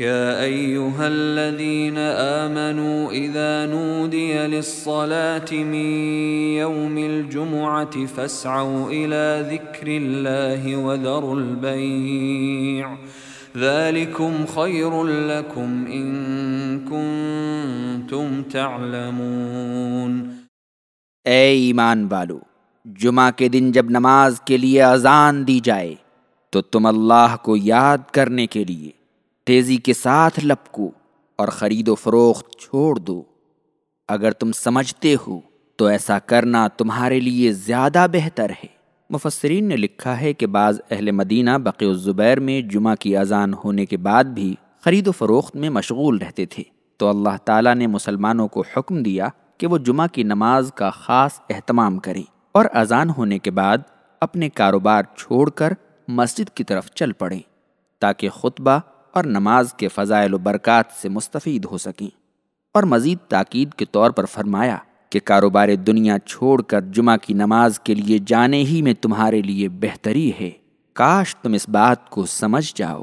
يا أيها الذين آمنوا إذا نودي للصلاة من يوم الجمعة فاسعوا إلى ذكر الله وذروا البيع. ذلكم خير لكم إن كنتم تعلمون. اے ایمان والو، جمعہ کے دن جب نماز کے لیے اذان دی جائے، تو تم اللہ کو یاد کرنے کے لیے تیزی کے ساتھ لپکو اور خرید و فروخت چھوڑ دو۔ اگر تم سمجھتے ہو تو ایسا کرنا تمہارے لیے زیادہ بہتر ہے۔ مفسرین نے لکھا ہے کہ بعض اہل مدینہ بقی الزبیر میں جمعہ کی اذان ہونے کے بعد بھی خرید و فروخت میں مشغول رہتے تھے۔ تو اللہ تعالیٰ نے مسلمانوں کو حکم دیا کہ وہ جمعہ کی نماز کا خاص اہتمام کریں اور اذان ہونے کے بعد اپنے کاروبار چھوڑ کر مسجد کی طرف چل پڑیں تاکہ خطبہ اور نماز کے فضائل و برکات سے مستفید ہو سکیں۔ اور مزید تاکید کے طور پر فرمایا کہ کاروبار دنیا چھوڑ کر جمعہ کی نماز کے لیے جانے ہی میں تمہارے لیے بہتری ہے۔ کاش تم اس بات کو سمجھ جاؤ۔